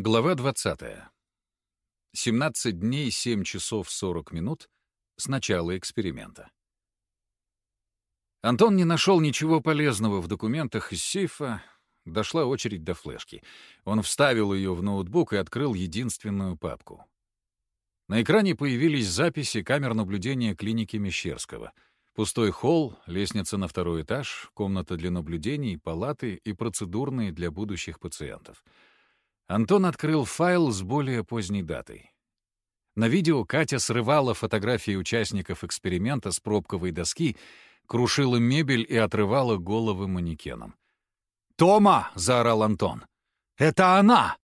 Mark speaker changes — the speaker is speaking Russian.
Speaker 1: Глава 20. 17 дней 7 часов 40 минут с начала эксперимента. Антон не нашел ничего полезного в документах из сейфа. Дошла очередь до флешки. Он вставил ее в ноутбук и открыл единственную папку. На экране появились записи камер наблюдения клиники Мещерского. Пустой холл, лестница на второй этаж, комната для наблюдений, палаты и процедурные для будущих пациентов — Антон открыл файл с более поздней датой. На видео Катя срывала фотографии участников эксперимента с пробковой доски, крушила мебель и отрывала головы манекенам. «Тома!» — заорал Антон. «Это она!»